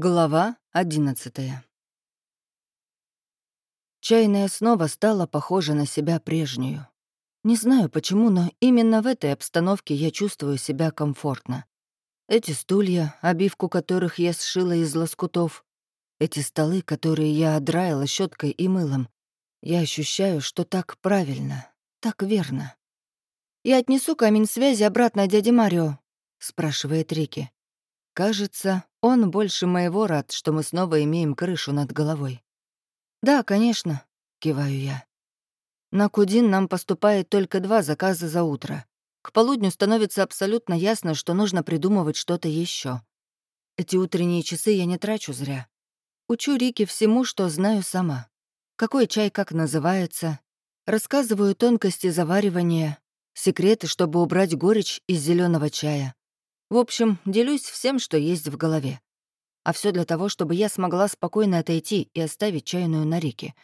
Глава одиннадцатая. Чайная снова стала похожа на себя прежнюю. Не знаю почему, но именно в этой обстановке я чувствую себя комфортно. Эти стулья, обивку которых я сшила из лоскутов, эти столы, которые я одраила щеткой и мылом, я ощущаю, что так правильно, так верно. «Я отнесу камень связи обратно дяде Марио», — спрашивает Рики. Кажется, он больше моего рад, что мы снова имеем крышу над головой. «Да, конечно», — киваю я. На Кудин нам поступает только два заказа за утро. К полудню становится абсолютно ясно, что нужно придумывать что-то еще. Эти утренние часы я не трачу зря. Учу Рики всему, что знаю сама. Какой чай как называется. Рассказываю тонкости заваривания, секреты, чтобы убрать горечь из зеленого чая. В общем, делюсь всем, что есть в голове. А все для того, чтобы я смогла спокойно отойти и оставить чайную на реке.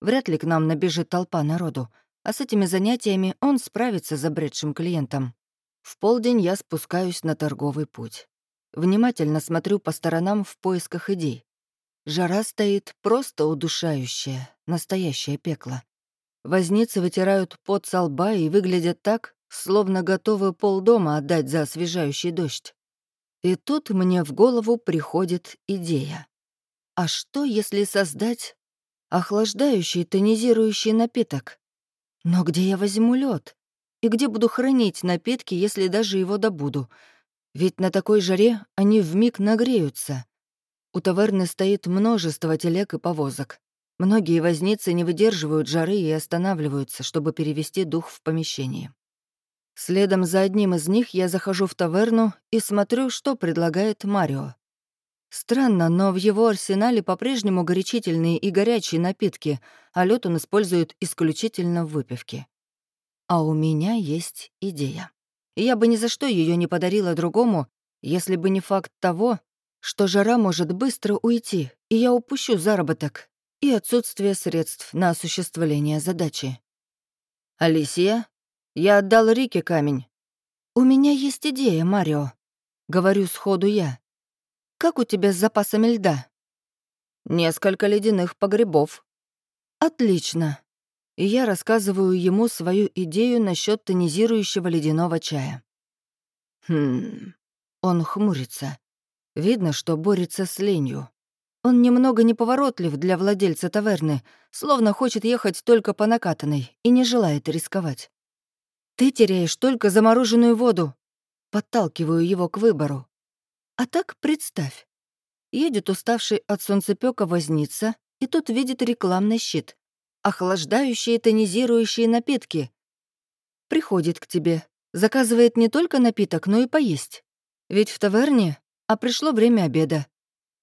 Вряд ли к нам набежит толпа народу, а с этими занятиями он справится с забредшим клиентом. В полдень я спускаюсь на торговый путь. Внимательно смотрю по сторонам в поисках идей. Жара стоит просто удушающая, настоящее пекло. Возницы вытирают пот со лба и выглядят так, словно готовы полдома отдать за освежающий дождь. И тут мне в голову приходит идея. А что, если создать охлаждающий тонизирующий напиток? Но где я возьму лед? И где буду хранить напитки, если даже его добуду? Ведь на такой жаре они вмиг нагреются. У таверны стоит множество телег и повозок. Многие возницы не выдерживают жары и останавливаются, чтобы перевести дух в помещении. Следом за одним из них я захожу в таверну и смотрю, что предлагает Марио. Странно, но в его арсенале по-прежнему горячительные и горячие напитки, а лед он использует исключительно в выпивке. А у меня есть идея. Я бы ни за что ее не подарила другому, если бы не факт того, что жара может быстро уйти, и я упущу заработок и отсутствие средств на осуществление задачи. «Алисия?» Я отдал Рике камень. «У меня есть идея, Марио», — говорю сходу я. «Как у тебя с запасами льда?» «Несколько ледяных погребов». «Отлично». И я рассказываю ему свою идею насчет тонизирующего ледяного чая. «Хм...» Он хмурится. Видно, что борется с ленью. Он немного неповоротлив для владельца таверны, словно хочет ехать только по накатанной и не желает рисковать. Ты теряешь только замороженную воду. Подталкиваю его к выбору. А так представь. Едет уставший от солнцепёка возница, и тут видит рекламный щит. Охлаждающие тонизирующие напитки. Приходит к тебе, заказывает не только напиток, но и поесть. Ведь в таверне, а пришло время обеда.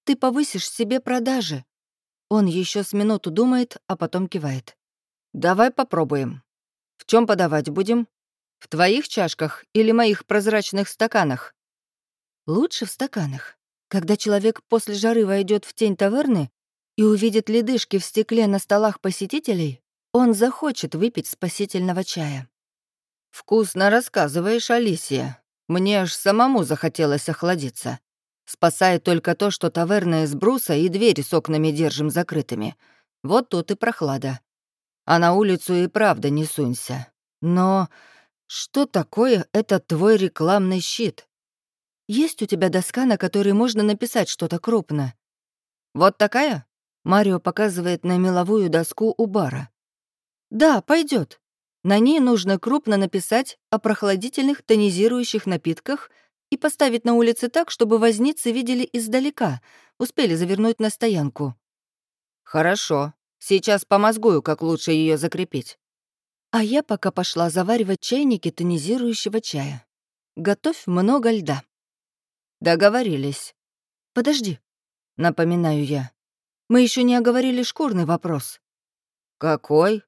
Ты повысишь себе продажи. Он еще с минуту думает, а потом кивает. «Давай попробуем. В чем подавать будем?» В твоих чашках или моих прозрачных стаканах? Лучше в стаканах. Когда человек после жары войдет в тень таверны и увидит ледышки в стекле на столах посетителей, он захочет выпить спасительного чая. «Вкусно рассказываешь, Алисия. Мне аж самому захотелось охладиться. Спасает только то, что таверна из бруса и двери с окнами держим закрытыми. Вот тут и прохлада. А на улицу и правда не сунься. Но что такое этот твой рекламный щит? Есть у тебя доска, на которой можно написать что-то крупно? Вот такая? Марио показывает на меловую доску у бара. Да, пойдет. На ней нужно крупно написать о прохладительных тонизирующих напитках и поставить на улице так, чтобы возницы видели издалека, успели завернуть на стоянку. Хорошо. Сейчас помозгую, как лучше ее закрепить. А я пока пошла заваривать чайники тонизирующего чая. Готовь много льда. Договорились. Подожди, напоминаю я. Мы еще не оговорили шкурный вопрос. Какой?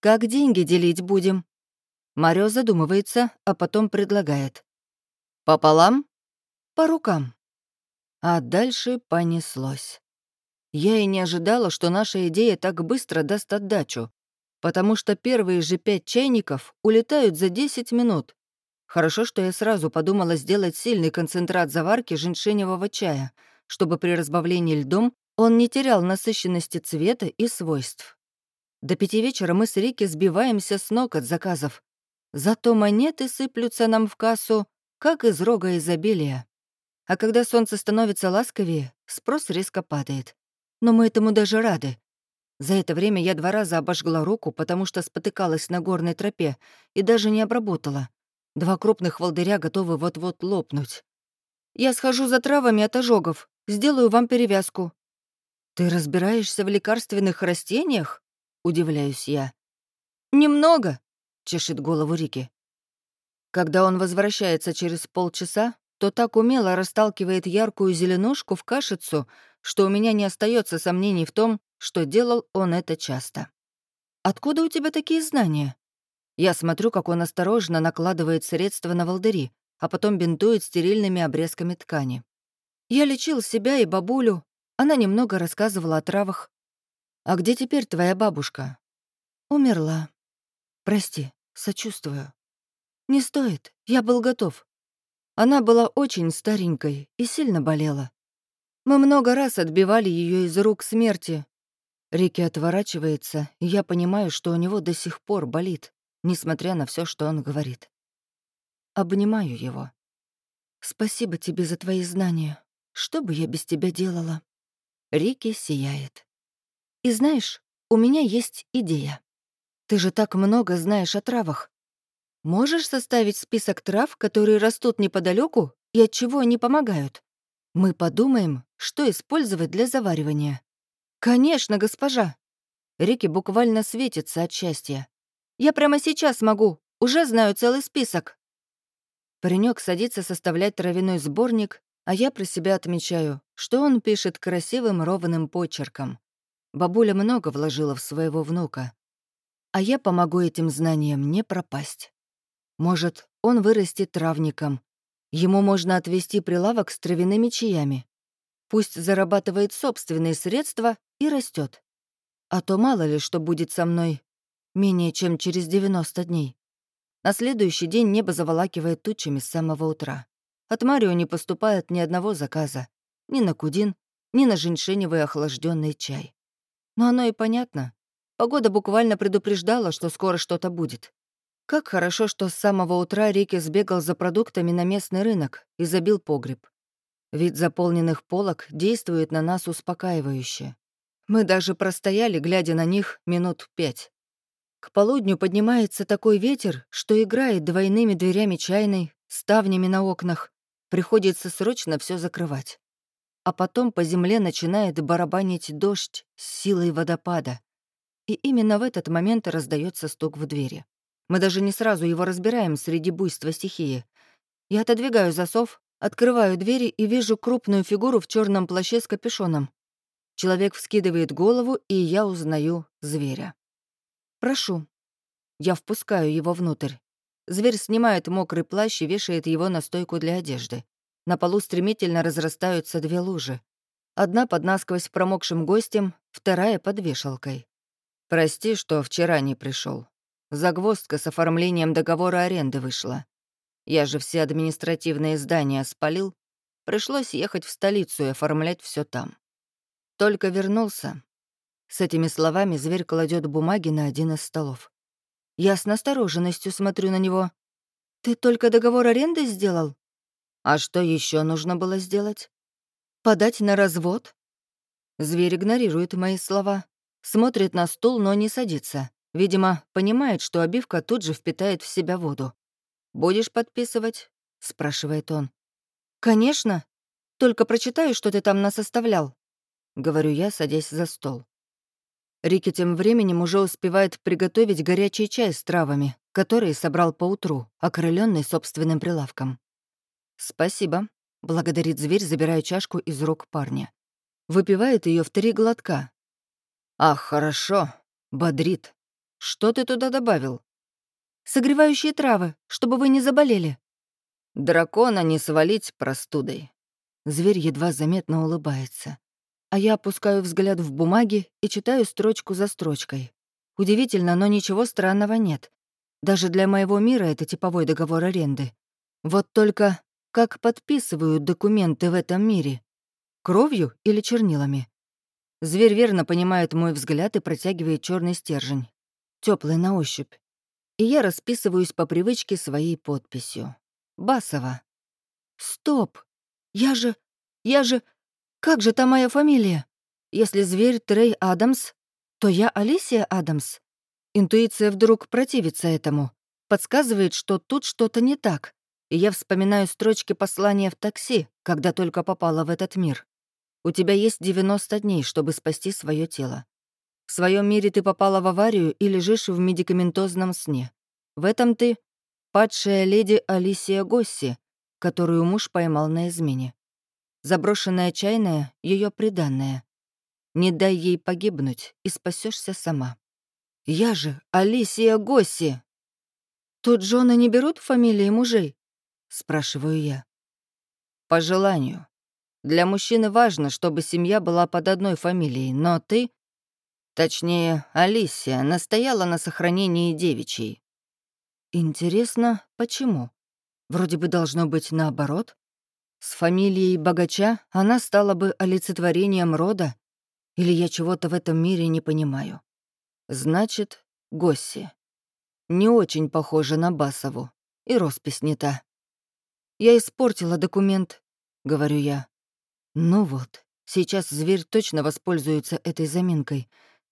Как деньги делить будем? Марио задумывается, а потом предлагает. Пополам? По рукам. А дальше понеслось. Я и не ожидала, что наша идея так быстро даст отдачу потому что первые же пять чайников улетают за 10 минут. Хорошо, что я сразу подумала сделать сильный концентрат заварки женьшеневого чая. чтобы при разбавлении льдом он не терял насыщенности цвета и свойств. До пяти вечера мы с Рики сбиваемся с ног от заказов. Зато монеты сыплются нам в кассу, как из рога изобилия. А когда солнце становится ласковее, спрос резко падает. Но мы этому даже рады. За это время я два раза обожгла руку, потому что спотыкалась на горной тропе и даже не обработала. Два крупных волдыря готовы вот-вот лопнуть. «Я схожу за травами от ожогов, сделаю вам перевязку». «Ты разбираешься в лекарственных растениях?» — удивляюсь я. «Немного», — чешет голову Рики. Когда он возвращается через полчаса, то так умело расталкивает яркую зеленушку в кашицу, что у меня не остается сомнений в том, что делал он это часто. «Откуда у тебя такие знания?» Я смотрю, как он осторожно накладывает средства на волдыри, а потом бинтует стерильными обрезками ткани. Я лечил себя и бабулю. Она немного рассказывала о травах. «А где теперь твоя бабушка?» «Умерла. Прости, сочувствую». «Не стоит, я был готов. Она была очень старенькой и сильно болела. Мы много раз отбивали ее из рук смерти, Рики отворачивается, и я понимаю, что у него до сих пор болит, несмотря на все, что он говорит. Обнимаю его. «Спасибо тебе за твои знания. Что бы я без тебя делала?» Рики сияет. «И знаешь, у меня есть идея. Ты же так много знаешь о травах. Можешь составить список трав, которые растут неподалеку и от чего они помогают? Мы подумаем, что использовать для заваривания. «Конечно, госпожа!» Рики буквально светится от счастья. «Я прямо сейчас могу, уже знаю целый список». Паренек садится составлять травяной сборник, а я про себя отмечаю, что он пишет красивым ровным почерком. Бабуля много вложила в своего внука. А я помогу этим знаниям не пропасть. Может, он вырастет травником. Ему можно отвести прилавок с травяными чаями. Пусть зарабатывает собственные средства и растет. А то мало ли, что будет со мной менее чем через 90 дней. На следующий день небо заволакивает тучами с самого утра. От Марио не поступает ни одного заказа. Ни на кудин, ни на женьшеневый охлажденный чай. Но оно и понятно. Погода буквально предупреждала, что скоро что-то будет. Как хорошо, что с самого утра Рики сбегал за продуктами на местный рынок и забил погреб. Вид заполненных полок действует на нас успокаивающе. Мы даже простояли, глядя на них, минут пять. К полудню поднимается такой ветер, что играет двойными дверями чайной, ставнями на окнах. Приходится срочно все закрывать. А потом по земле начинает барабанить дождь с силой водопада. И именно в этот момент раздается стук в двери. Мы даже не сразу его разбираем среди буйства стихии. Я отодвигаю засов, открываю двери и вижу крупную фигуру в черном плаще с капюшоном. Человек вскидывает голову, и я узнаю зверя. «Прошу». Я впускаю его внутрь. Зверь снимает мокрый плащ и вешает его на стойку для одежды. На полу стремительно разрастаются две лужи. Одна под насквозь промокшим гостем, вторая под вешалкой. «Прости, что вчера не пришел. Загвоздка с оформлением договора аренды вышла. Я же все административные здания спалил. Пришлось ехать в столицу и оформлять все там. Только вернулся. С этими словами зверь кладет бумаги на один из столов. Я с настороженностью смотрю на него. «Ты только договор аренды сделал?» «А что еще нужно было сделать?» «Подать на развод?» Зверь игнорирует мои слова. Смотрит на стул, но не садится. Видимо, понимает, что обивка тут же впитает в себя воду. «Будешь подписывать?» — спрашивает он. «Конечно. Только прочитаю, что ты там нас оставлял». — говорю я, садясь за стол. Рики тем временем уже успевает приготовить горячий чай с травами, который собрал поутру, окрыленный собственным прилавком. «Спасибо», — благодарит зверь, забирая чашку из рук парня. Выпивает ее в три глотка. «Ах, хорошо», — бодрит. «Что ты туда добавил?» «Согревающие травы, чтобы вы не заболели». «Дракона не свалить простудой». Зверь едва заметно улыбается а я опускаю взгляд в бумаги и читаю строчку за строчкой. Удивительно, но ничего странного нет. Даже для моего мира это типовой договор аренды. Вот только как подписывают документы в этом мире? Кровью или чернилами? Зверь верно понимает мой взгляд и протягивает черный стержень. теплый на ощупь. И я расписываюсь по привычке своей подписью. Басова. Стоп! Я же... Я же... Как же та моя фамилия? Если зверь Трей Адамс, то я Алисия Адамс. Интуиция вдруг противится этому. Подсказывает, что тут что-то не так. И я вспоминаю строчки послания в такси, когда только попала в этот мир. У тебя есть 90 дней, чтобы спасти свое тело. В своем мире ты попала в аварию и лежишь в медикаментозном сне. В этом ты — падшая леди Алисия Госси, которую муж поймал на измене. Заброшенная чайная — ее приданная. Не дай ей погибнуть, и спасешься сама. Я же Алисия Госси. Тут жены не берут фамилии мужей? Спрашиваю я. По желанию. Для мужчины важно, чтобы семья была под одной фамилией, но ты, точнее, Алисия, настояла на сохранении девичьей. Интересно, почему? Вроде бы должно быть наоборот. С фамилией богача она стала бы олицетворением рода, или я чего-то в этом мире не понимаю. Значит, Госси. Не очень похоже на Басову, и роспись не та. Я испортила документ, говорю я. Ну вот, сейчас зверь точно воспользуется этой заминкой.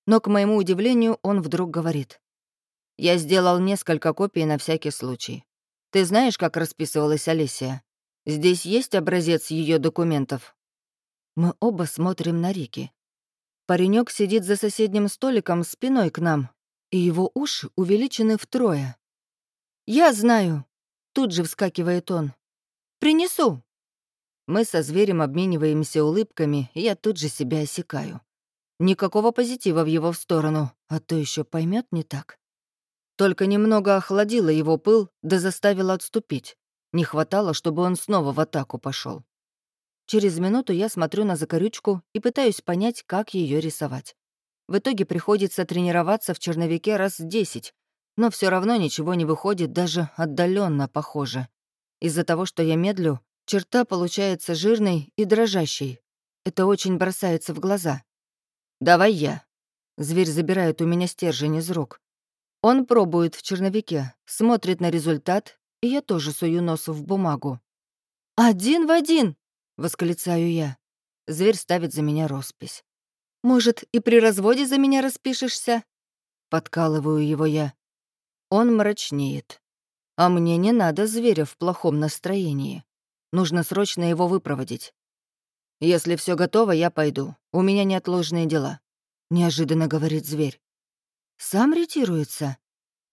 Но, к моему удивлению, он вдруг говорит. Я сделал несколько копий на всякий случай. Ты знаешь, как расписывалась Алисия? Здесь есть образец ее документов?» Мы оба смотрим на Рики. Паренек сидит за соседним столиком спиной к нам, и его уши увеличены втрое. «Я знаю!» — тут же вскакивает он. «Принесу!» Мы со зверем обмениваемся улыбками, и я тут же себя осекаю. Никакого позитива в его сторону, а то еще поймет не так. Только немного охладило его пыл, да заставило отступить. Не хватало, чтобы он снова в атаку пошел. Через минуту я смотрю на закорючку и пытаюсь понять, как ее рисовать. В итоге приходится тренироваться в черновике раз десять, но все равно ничего не выходит даже отдаленно похоже. Из-за того, что я медлю, Черта получается жирной и дрожащей. Это очень бросается в глаза. «Давай я». Зверь забирает у меня стержень из рук. Он пробует в черновике, смотрит на результат, и я тоже сую нос в бумагу. «Один в один!» — восклицаю я. Зверь ставит за меня роспись. «Может, и при разводе за меня распишешься?» Подкалываю его я. Он мрачнеет. А мне не надо зверя в плохом настроении. Нужно срочно его выпроводить. Если все готово, я пойду. У меня неотложные дела», — неожиданно говорит зверь. «Сам ретируется?»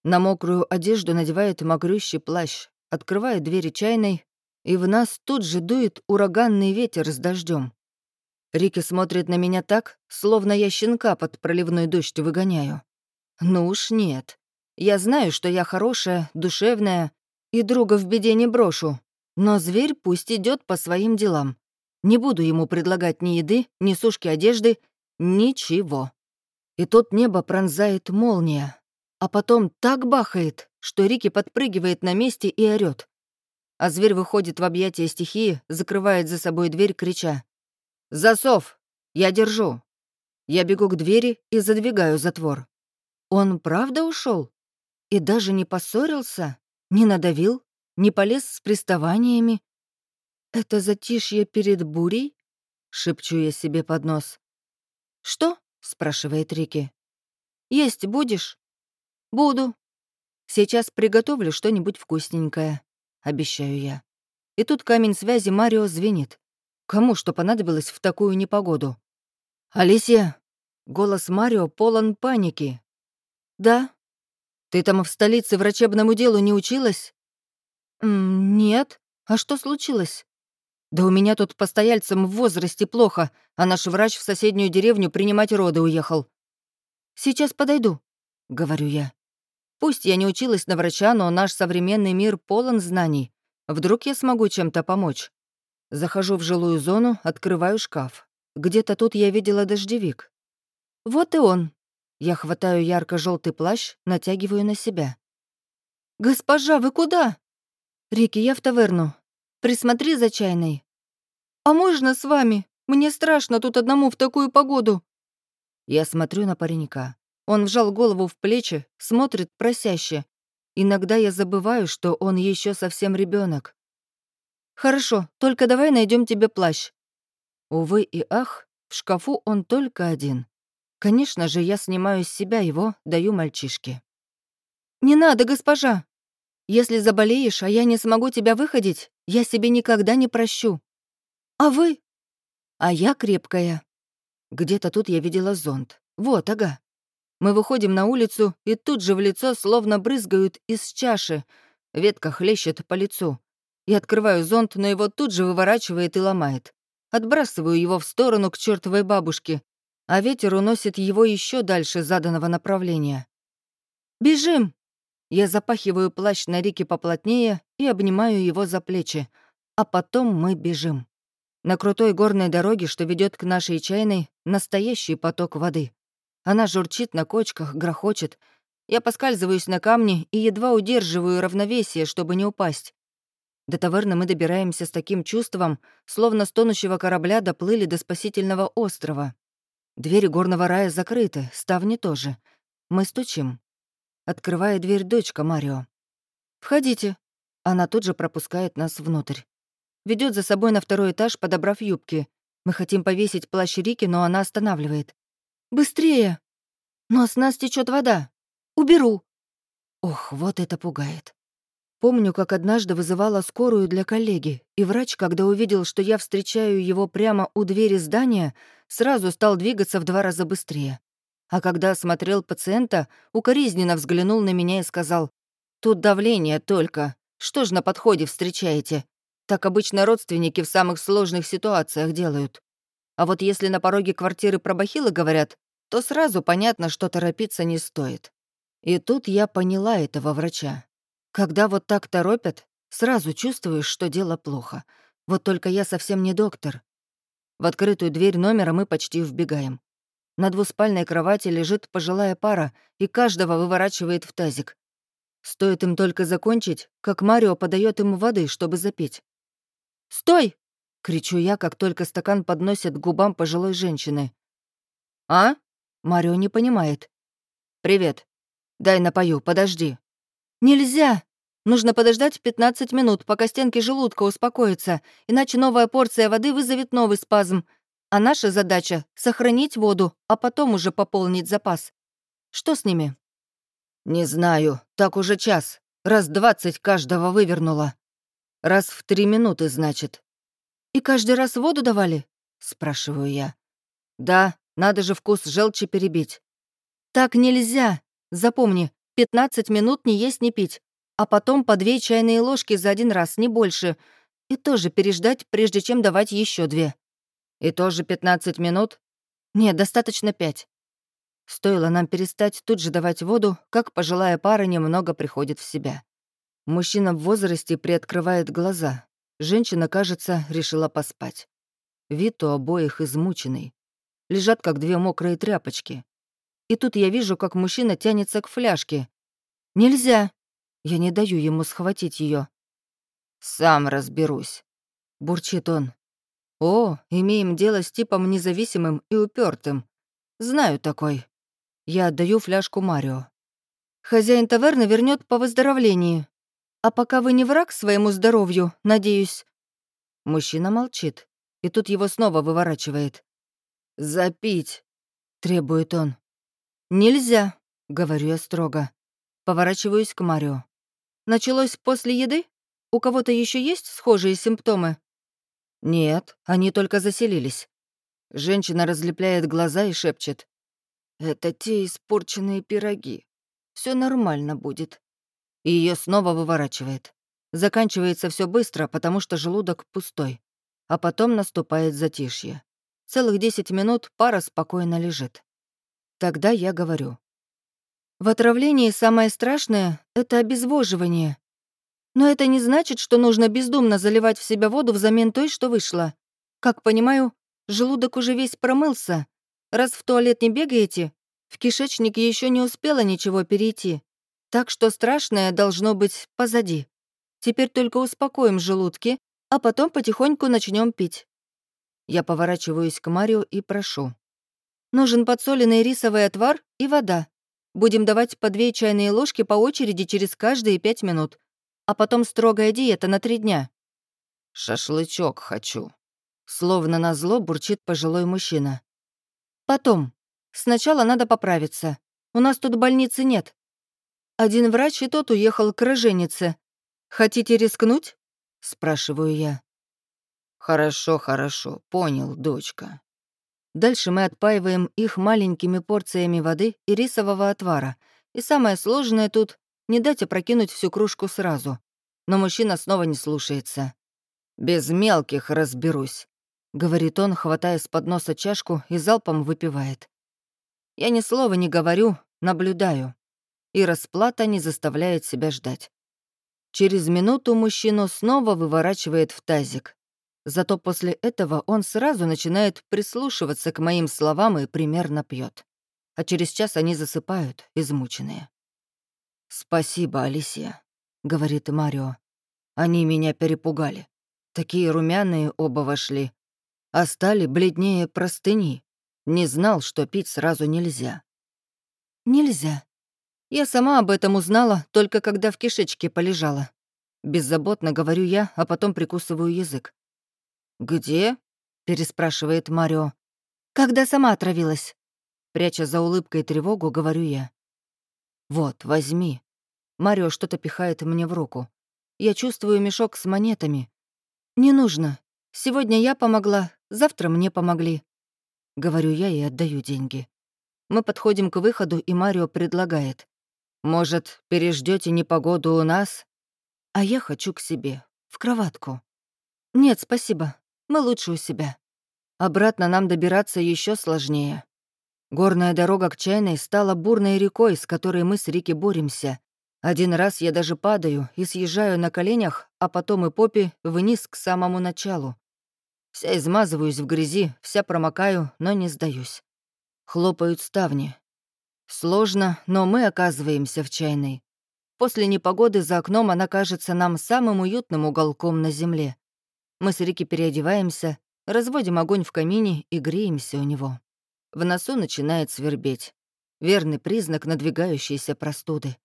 На мокрую одежду надевает мокрющий плащ, открывает двери чайной, и в нас тут же дует ураганный ветер с дождем. Рики смотрит на меня так, словно я щенка под проливной дождь выгоняю. Ну уж нет. Я знаю, что я хорошая, душевная и друга в беде не брошу, но зверь пусть идет по своим делам. Не буду ему предлагать ни еды, ни сушки одежды, ничего. И тут небо пронзает молния, а потом так бахает, что Рики подпрыгивает на месте и орёт. А зверь выходит в объятия стихии, закрывает за собой дверь, крича. «Засов! Я держу!» Я бегу к двери и задвигаю затвор. Он правда ушел? И даже не поссорился? Не надавил? не полез с приставаниями. «Это затишье перед бурей?» — шепчу я себе под нос. «Что?» — спрашивает Рики. «Есть будешь?» «Буду. Сейчас приготовлю что-нибудь вкусненькое», — обещаю я. И тут камень связи Марио звенит. Кому что понадобилось в такую непогоду? «Алисия!» — голос Марио полон паники. «Да?» «Ты там в столице врачебному делу не училась?» «Нет. А что случилось?» «Да у меня тут постояльцам в возрасте плохо, а наш врач в соседнюю деревню принимать роды уехал». «Сейчас подойду», — говорю я. «Пусть я не училась на врача, но наш современный мир полон знаний. Вдруг я смогу чем-то помочь?» Захожу в жилую зону, открываю шкаф. Где-то тут я видела дождевик. Вот и он. Я хватаю ярко желтый плащ, натягиваю на себя. «Госпожа, вы куда?» «Рики, я в таверну. Присмотри за чайной». «А можно с вами? Мне страшно тут одному в такую погоду». Я смотрю на паренька. Он вжал голову в плечи, смотрит просяще. Иногда я забываю, что он еще совсем ребенок. «Хорошо, только давай найдем тебе плащ». Увы и ах, в шкафу он только один. Конечно же, я снимаю с себя его, даю мальчишке. «Не надо, госпожа! Если заболеешь, а я не смогу тебя выходить, я себе никогда не прощу. А вы? А я крепкая. Где-то тут я видела зонт. Вот, ага. Мы выходим на улицу, и тут же в лицо словно брызгают из чаши. Ветка хлещет по лицу. Я открываю зонт, но его тут же выворачивает и ломает. Отбрасываю его в сторону к чертовой бабушке, а ветер уносит его еще дальше заданного направления. «Бежим!» Я запахиваю плащ на Рике поплотнее и обнимаю его за плечи, а потом мы бежим. На крутой горной дороге, что ведет к нашей чайной, настоящий поток воды. Она журчит на кочках, грохочет. Я поскальзываюсь на камне и едва удерживаю равновесие, чтобы не упасть. До таверны мы добираемся с таким чувством, словно с тонущего корабля доплыли до спасительного острова. Двери горного рая закрыты, ставни тоже. Мы стучим. Открывая дверь дочка Марио. «Входите». Она тут же пропускает нас внутрь. Ведет за собой на второй этаж, подобрав юбки. Мы хотим повесить плащ Рики, но она останавливает. «Быстрее!» «Но с нас течет вода. Уберу!» Ох, вот это пугает. Помню, как однажды вызывала скорую для коллеги, и врач, когда увидел, что я встречаю его прямо у двери здания, сразу стал двигаться в два раза быстрее. А когда осмотрел пациента, укоризненно взглянул на меня и сказал, «Тут давление только. Что ж на подходе встречаете? Так обычно родственники в самых сложных ситуациях делают. А вот если на пороге квартиры про говорят, то сразу понятно, что торопиться не стоит. И тут я поняла этого врача. Когда вот так торопят, сразу чувствуешь, что дело плохо. Вот только я совсем не доктор. В открытую дверь номера мы почти вбегаем. На двуспальной кровати лежит пожилая пара, и каждого выворачивает в тазик. Стоит им только закончить, как Марио подает ему воды, чтобы запить. «Стой!» — кричу я, как только стакан подносят к губам пожилой женщины. «А?» — Марио не понимает. «Привет. Дай напою, подожди». «Нельзя! Нужно подождать 15 минут, пока стенки желудка успокоятся, иначе новая порция воды вызовет новый спазм. А наша задача — сохранить воду, а потом уже пополнить запас. Что с ними?» «Не знаю. Так уже час. Раз двадцать каждого вывернула. Раз в три минуты, значит». «И каждый раз воду давали?» — спрашиваю я. «Да, надо же вкус желчи перебить». «Так нельзя. Запомни, 15 минут не есть, не пить, а потом по две чайные ложки за один раз, не больше. И тоже переждать, прежде чем давать еще две». «И тоже 15 минут?» «Нет, достаточно пять». Стоило нам перестать тут же давать воду, как пожилая пара немного приходит в себя. Мужчина в возрасте приоткрывает глаза. Женщина, кажется, решила поспать. Вид у обоих измученный. Лежат, как две мокрые тряпочки. И тут я вижу, как мужчина тянется к фляжке. «Нельзя!» Я не даю ему схватить ее. «Сам разберусь», — бурчит он. О, имеем дело с типом независимым и упертым. Знаю такой. Я отдаю фляжку Марио. Хозяин таверны вернет по выздоровлении. А пока вы не враг своему здоровью, надеюсь. Мужчина молчит, и тут его снова выворачивает. «Запить!» — требует он. «Нельзя», — говорю я строго. Поворачиваюсь к Марио. «Началось после еды? У кого-то еще есть схожие симптомы?» «Нет, они только заселились». Женщина разлепляет глаза и шепчет. «Это те испорченные пироги. Все нормально будет». И ее снова выворачивает. Заканчивается все быстро, потому что желудок пустой. А потом наступает затишье. Целых десять минут пара спокойно лежит. Тогда я говорю. В отравлении самое страшное — это обезвоживание. Но это не значит, что нужно бездумно заливать в себя воду взамен той, что вышла. Как понимаю, желудок уже весь промылся. Раз в туалет не бегаете, в кишечник еще не успело ничего перейти. Так что страшное должно быть позади. Теперь только успокоим желудки, а потом потихоньку начнем пить. Я поворачиваюсь к Марио и прошу. «Нужен подсоленный рисовый отвар и вода. Будем давать по две чайные ложки по очереди через каждые пять минут. А потом строгая диета на три дня». «Шашлычок хочу», — словно назло бурчит пожилой мужчина. «Потом. Сначала надо поправиться. У нас тут больницы нет. Один врач и тот уехал к роженице. Хотите рискнуть?» — спрашиваю я. «Хорошо, хорошо, понял, дочка». Дальше мы отпаиваем их маленькими порциями воды и рисового отвара. И самое сложное тут — не дать опрокинуть всю кружку сразу. Но мужчина снова не слушается. «Без мелких разберусь», — говорит он, хватая с подноса чашку и залпом выпивает. Я ни слова не говорю, наблюдаю. И расплата не заставляет себя ждать. Через минуту мужчину снова выворачивает в тазик. Зато после этого он сразу начинает прислушиваться к моим словам и примерно пьет. А через час они засыпают, измученные. «Спасибо, Алисия», — говорит Марио. «Они меня перепугали. Такие румяные оба вошли, а стали бледнее простыни. Не знал, что пить сразу нельзя». «Нельзя. Я сама об этом узнала, только когда в кишечке полежала. Беззаботно говорю я, а потом прикусываю язык. «Где?» — переспрашивает Марио. «Когда сама отравилась». Пряча за улыбкой тревогу, говорю я. «Вот, возьми». Марио что-то пихает мне в руку. Я чувствую мешок с монетами. «Не нужно. Сегодня я помогла, завтра мне помогли». Говорю я и отдаю деньги. Мы подходим к выходу, и Марио предлагает. «Может, переждете непогоду у нас?» А я хочу к себе, в кроватку. «Нет, спасибо. Мы лучше у себя. Обратно нам добираться еще сложнее. Горная дорога к Чайной стала бурной рекой, с которой мы с Рики боремся. Один раз я даже падаю и съезжаю на коленях, а потом и попе вниз к самому началу. Вся измазываюсь в грязи, вся промокаю, но не сдаюсь. Хлопают ставни. Сложно, но мы оказываемся в Чайной. После непогоды за окном она кажется нам самым уютным уголком на земле. Мы с Рики переодеваемся, разводим огонь в камине и греемся у него. В носу начинает свербеть. Верный признак надвигающейся простуды.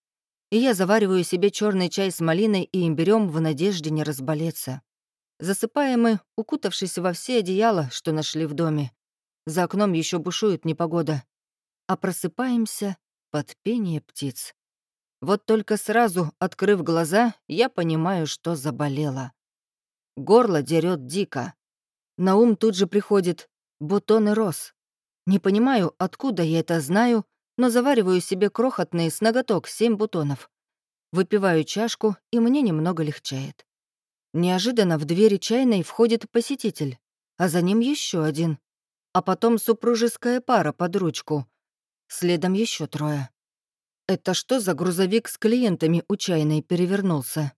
И я завариваю себе черный чай с малиной и имбирем в надежде не разболеться. Засыпаем мы, укутавшись во все одеяла, что нашли в доме. За окном еще бушует непогода. А просыпаемся под пение птиц. Вот только сразу, открыв глаза, я понимаю, что заболела. Горло дерет дико. На ум тут же приходит бутоны роз. Не понимаю, откуда я это знаю, но завариваю себе крохотные с ноготок семь бутонов. Выпиваю чашку, и мне немного легчает. Неожиданно в двери чайной входит посетитель, а за ним еще один. А потом супружеская пара под ручку. Следом еще трое. Это что за грузовик с клиентами у чайной перевернулся?